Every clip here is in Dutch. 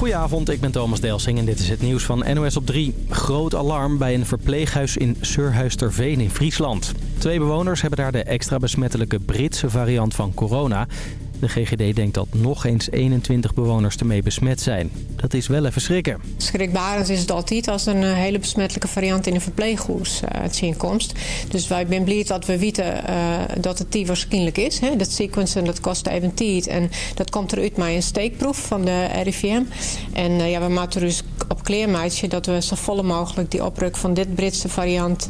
Goedenavond, ik ben Thomas Delsing en dit is het nieuws van NOS op 3. Groot alarm bij een verpleeghuis in Surhuisterveen in Friesland. Twee bewoners hebben daar de extra besmettelijke Britse variant van corona. De GGD denkt dat nog eens 21 bewoners ermee besmet zijn. Dat is wel even schrikken. Schrikbarend is het altijd als een eh, hele besmettelijke variant in een verpleeghuis uh, het zien komt. Dus wij zijn blij dat we weten uh, dat het die waarschijnlijk is. Hè. Dat sequencen dat kost even tijd. En dat komt eruit met een steekproef van de RIVM. En uh, ja, we maken dus op kleermaatje dat we zo volle mogelijk die opruk van dit Britse variant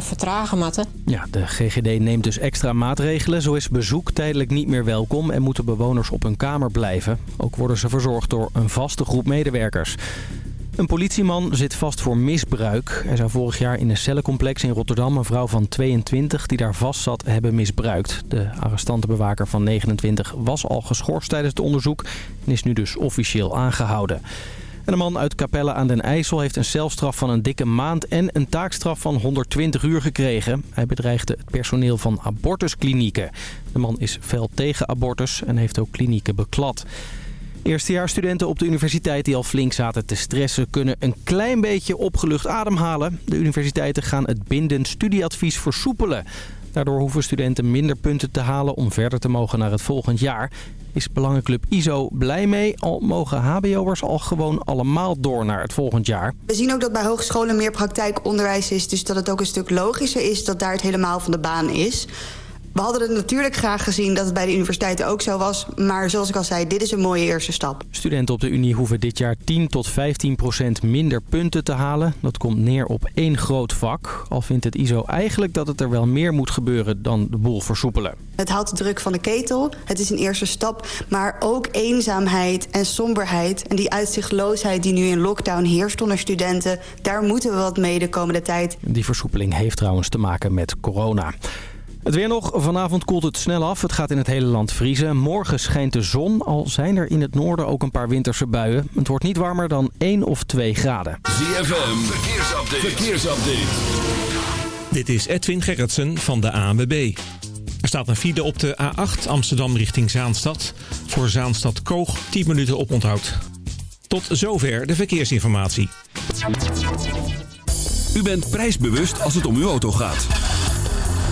vertragen moeten. Ja, de GGD neemt dus extra maatregelen. Zo is bezoek tijdelijk niet meer welkom en moeten bewoners op hun kamer blijven. Ook worden ze verzorgd door een vaste groep medewerkers. Een politieman zit vast voor misbruik. Hij zou vorig jaar in een cellencomplex in Rotterdam een vrouw van 22 die daar vast zat hebben misbruikt. De arrestantenbewaker van 29 was al geschorst tijdens het onderzoek en is nu dus officieel aangehouden. En een man uit Capelle aan den IJssel heeft een celstraf van een dikke maand en een taakstraf van 120 uur gekregen. Hij bedreigde het personeel van abortusklinieken. De man is fel tegen abortus en heeft ook klinieken beklad. Eerstejaarsstudenten op de universiteit die al flink zaten te stressen... kunnen een klein beetje opgelucht ademhalen. De universiteiten gaan het bindend studieadvies versoepelen. Daardoor hoeven studenten minder punten te halen om verder te mogen naar het volgend jaar. Is Belangenclub ISO blij mee, al mogen hbo'ers al gewoon allemaal door naar het volgend jaar. We zien ook dat bij hogescholen meer praktijkonderwijs is... dus dat het ook een stuk logischer is dat daar het helemaal van de baan is... We hadden het natuurlijk graag gezien dat het bij de universiteiten ook zo was. Maar zoals ik al zei, dit is een mooie eerste stap. Studenten op de Unie hoeven dit jaar 10 tot 15 procent minder punten te halen. Dat komt neer op één groot vak. Al vindt het ISO eigenlijk dat het er wel meer moet gebeuren dan de boel versoepelen. Het haalt de druk van de ketel. Het is een eerste stap. Maar ook eenzaamheid en somberheid en die uitzichtloosheid die nu in lockdown heerst onder studenten. Daar moeten we wat mee de komende tijd. Die versoepeling heeft trouwens te maken met corona. Het weer nog. Vanavond koelt het snel af. Het gaat in het hele land vriezen. Morgen schijnt de zon. Al zijn er in het noorden ook een paar winterse buien. Het wordt niet warmer dan 1 of 2 graden. ZFM. Verkeersupdate. Verkeersupdate. Dit is Edwin Gerritsen van de ANWB. Er staat een file op de A8 Amsterdam richting Zaanstad. Voor Zaanstad Koog 10 minuten op onthoud. Tot zover de verkeersinformatie. U bent prijsbewust als het om uw auto gaat.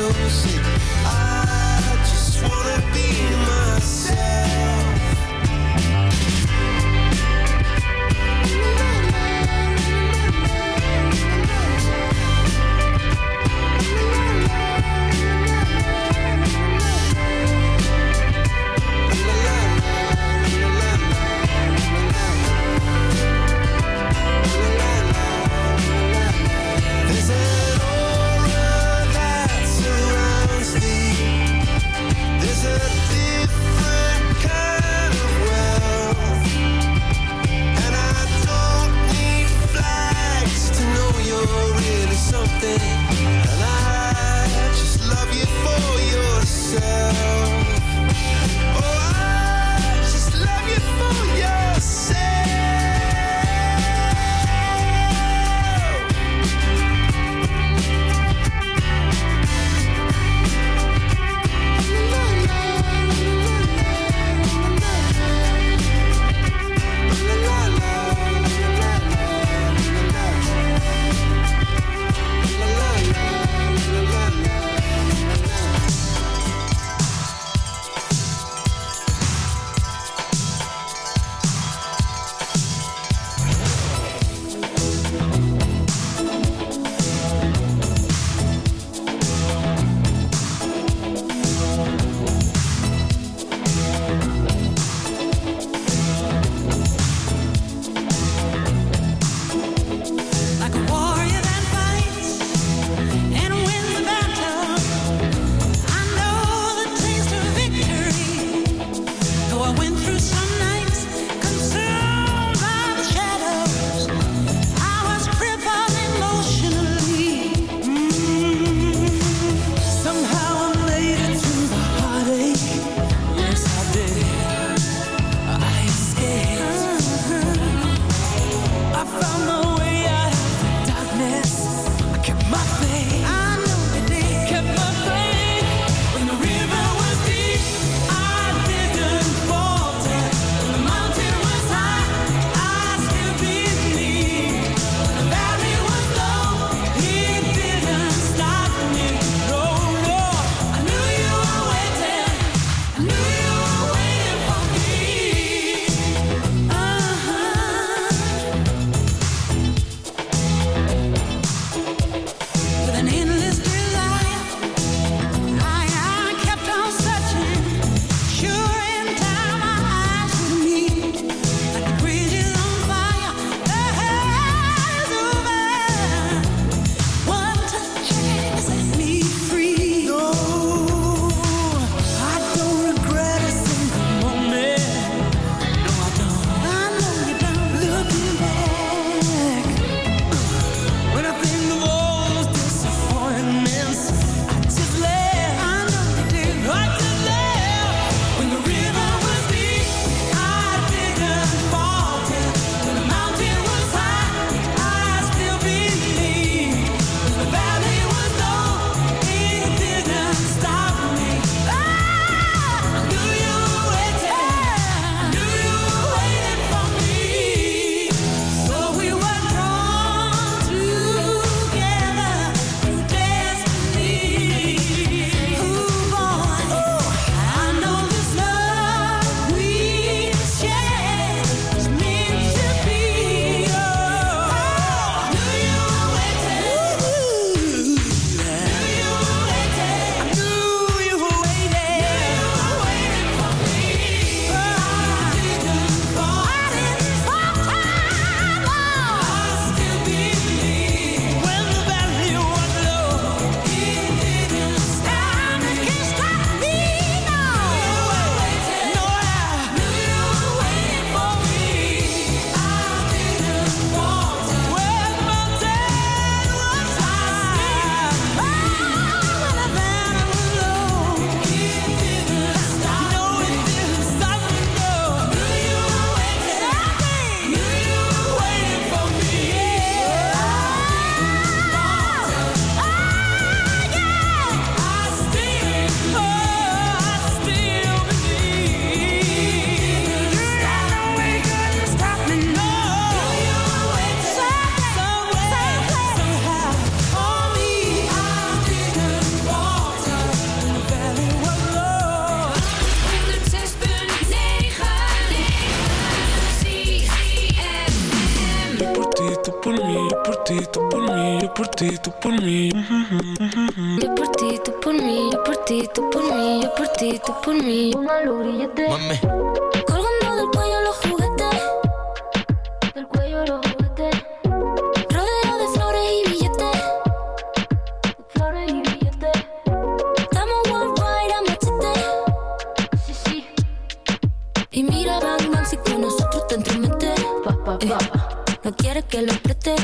so sick Y mira, Bang Bang, si con nosotros te entromete. Eh, no quiere que lo preste.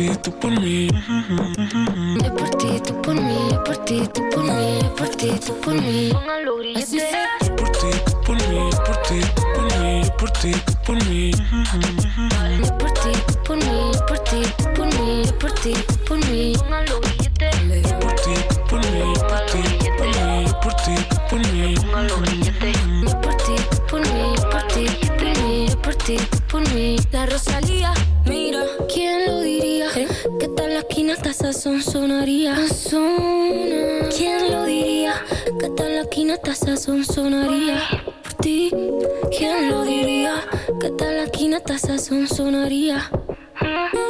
ti, tú por mí. Es por ti, tú por mí. Es por ti, tú por mí. Es por ti, tú por mí. Así. Es por ti, tú por mí. Es por ti, tú por mí. Es por ti, tú por mí. Es por ti, tú por mí. Por ti, por mí. Por ti, por mí. sería zona. ¿Quién lo diría? Que tal la sonaría por ti. ¿Quién lo diría? Que tal la sonaría. Mm.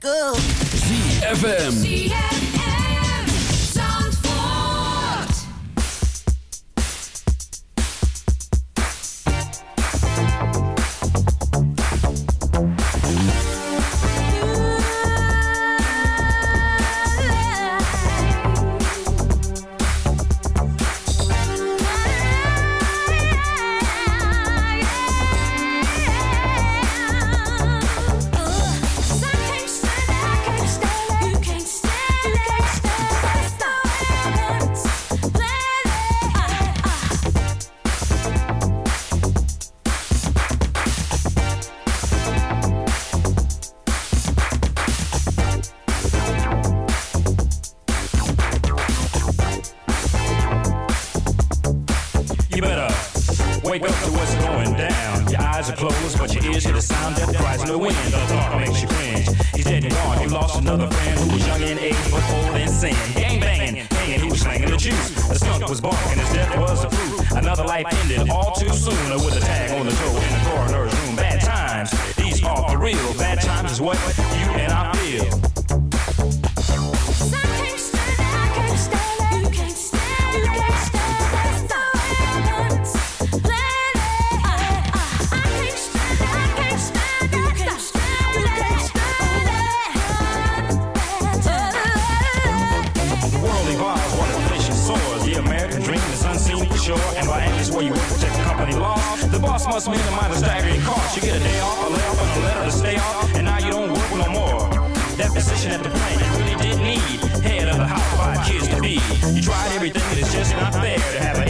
cool. ZFM. position at the plant you really did need. Head of a hot five kids to be. You tried everything and it's just not fair to have a.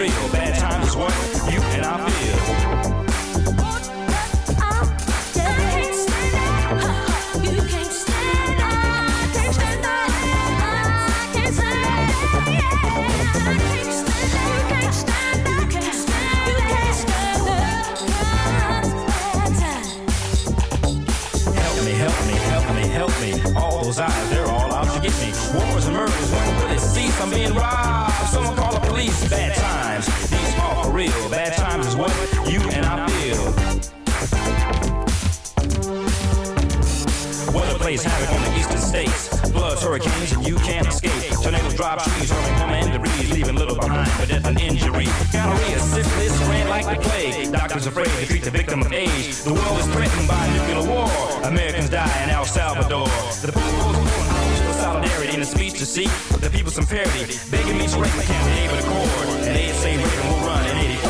real. Bad Floods, hurricanes, and you can't escape. Tornadoes drop trees, hurling home and debris, leaving little behind for death and injury. Gonorrhea, syphilis, ran like the plague. Doctors afraid to treat the victim of age. The world is threatened by nuclear war. Americans die in El Salvador. The people's for solidarity in a speech to seek the people some parity. Begging me straight, I can't be able to accord. And they say Reagan will run in 84.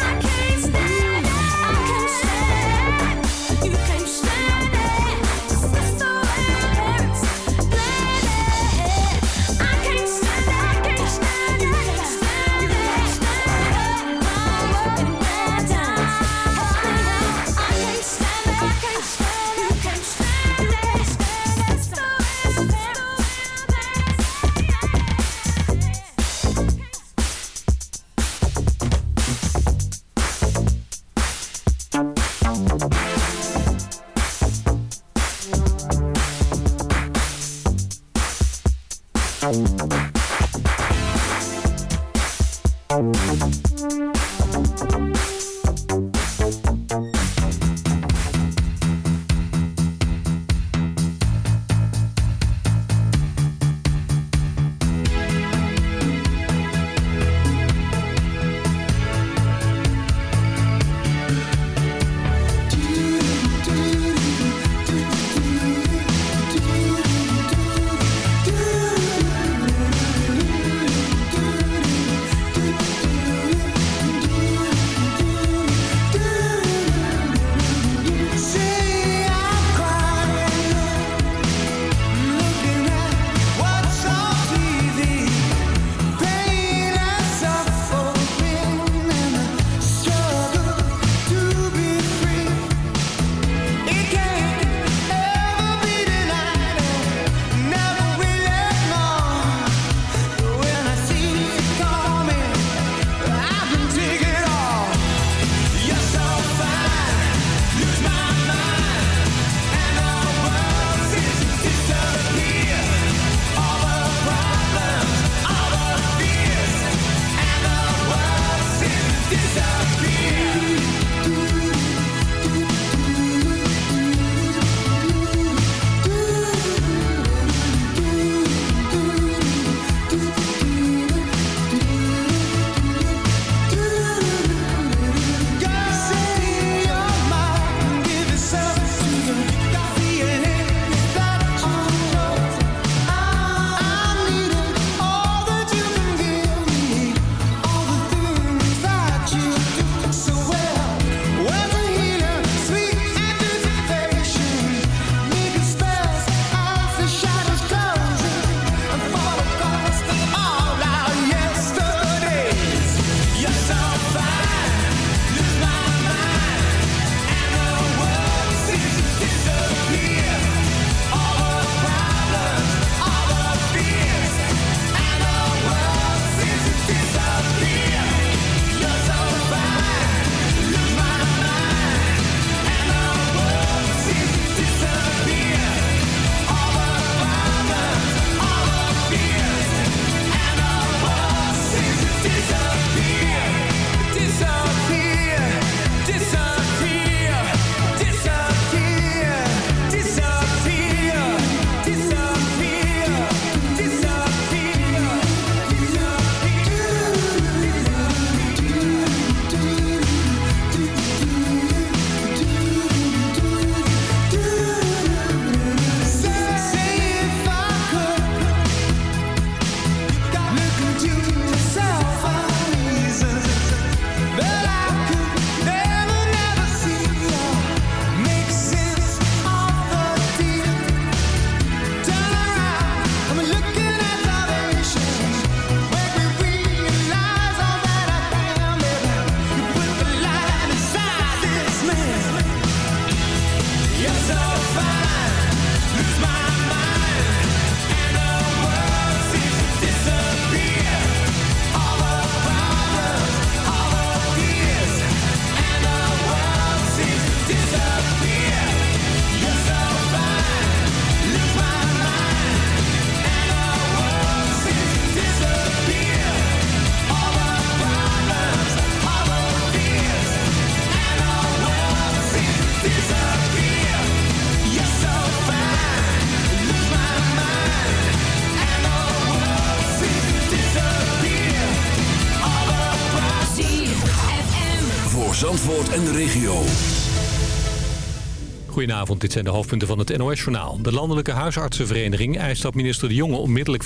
Dit zijn de hoofdpunten van het NOS-journaal. De Landelijke Huisartsenvereniging eist dat minister De Jonge onmiddellijk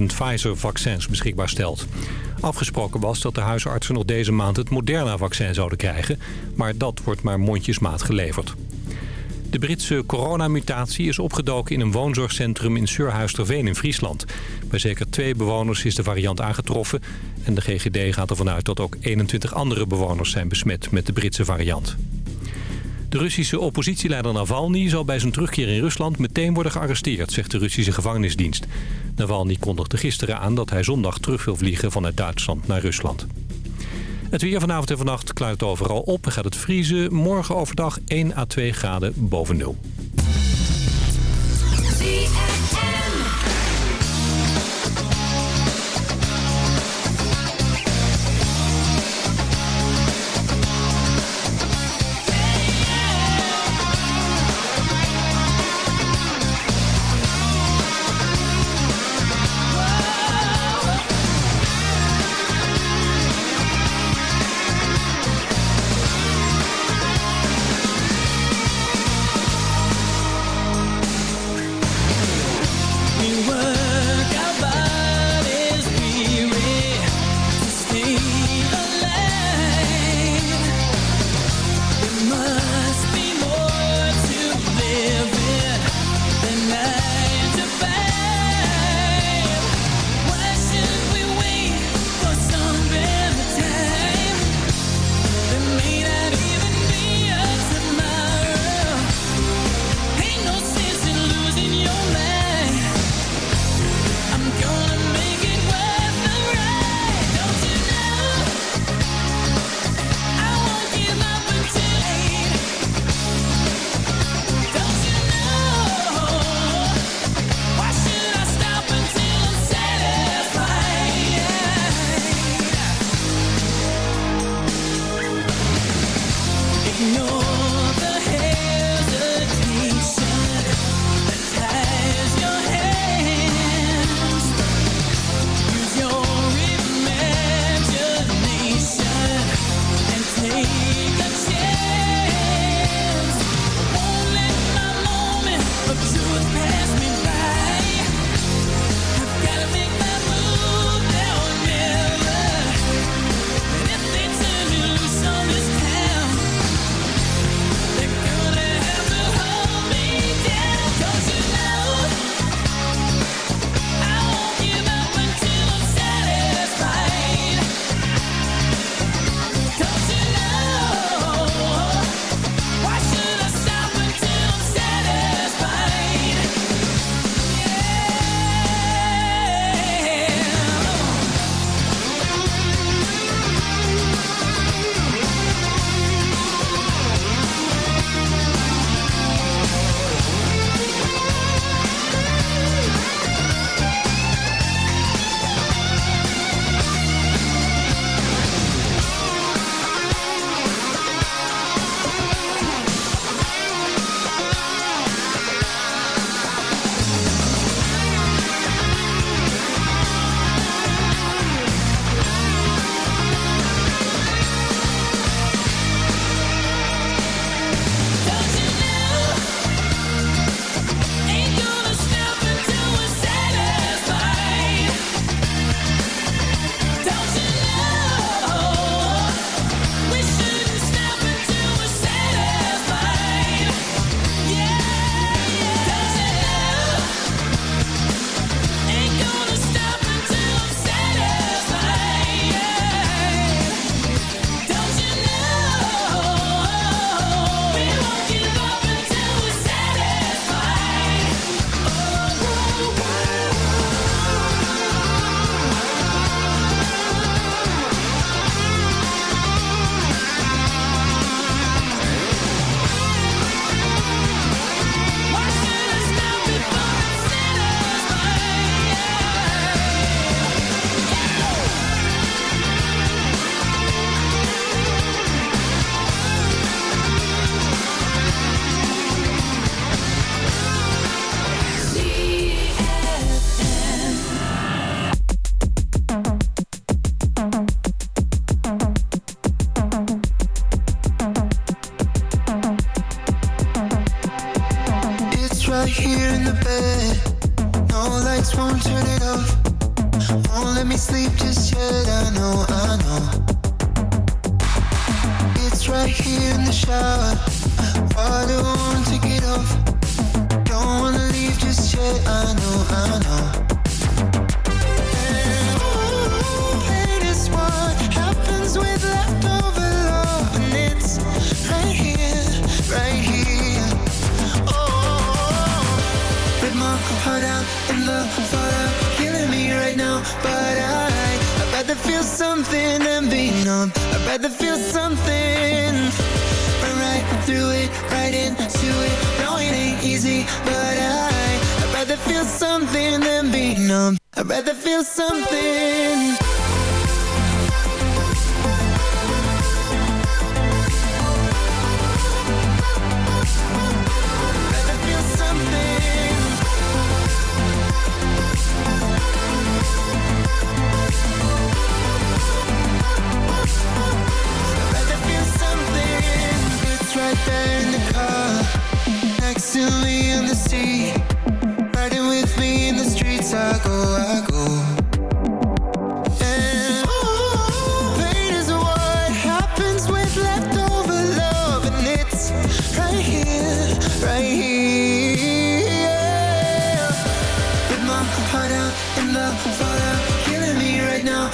15.000 Pfizer-vaccins beschikbaar stelt. Afgesproken was dat de huisartsen nog deze maand het Moderna-vaccin zouden krijgen, maar dat wordt maar mondjesmaat geleverd. De Britse coronamutatie is opgedoken in een woonzorgcentrum in Surhuisterveen in Friesland. Bij zeker twee bewoners is de variant aangetroffen en de GGD gaat ervan uit dat ook 21 andere bewoners zijn besmet met de Britse variant. De Russische oppositieleider Navalny zal bij zijn terugkeer in Rusland meteen worden gearresteerd, zegt de Russische gevangenisdienst. Navalny kondigde gisteren aan dat hij zondag terug wil vliegen vanuit Duitsland naar Rusland. Het weer vanavond en vannacht kluit overal op en gaat het vriezen. Morgen overdag 1 à 2 graden boven nul.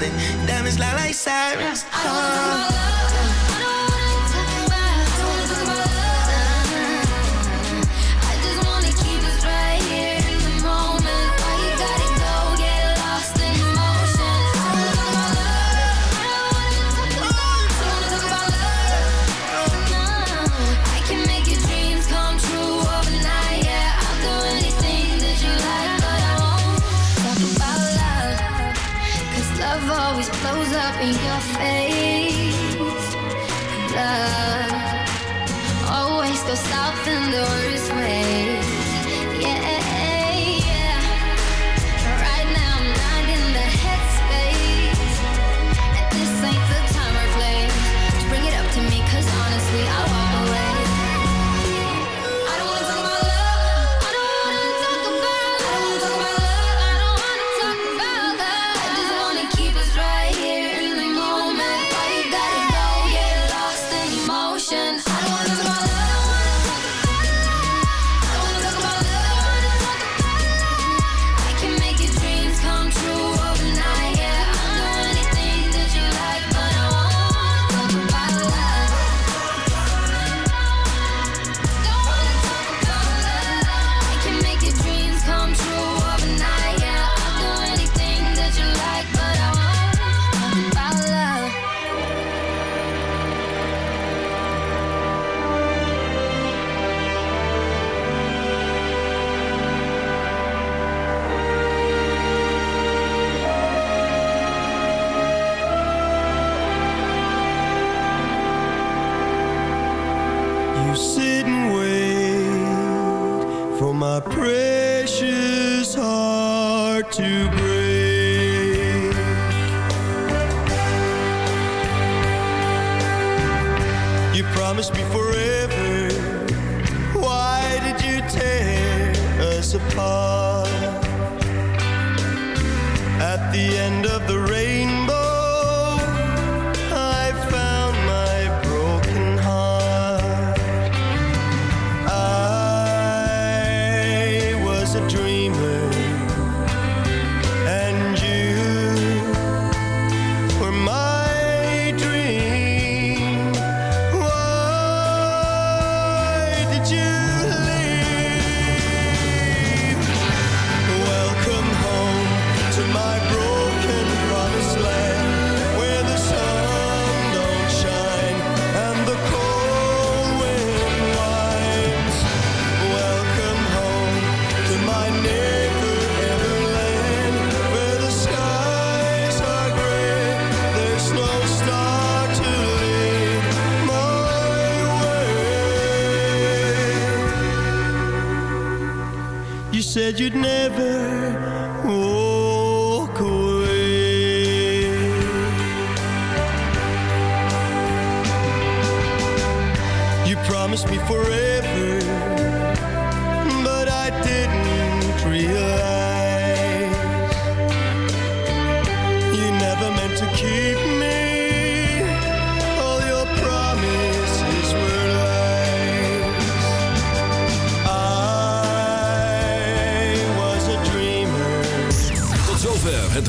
They damage like, like sirens. Oh. forever. Why did you tear us apart? At the end of the race. said you'd never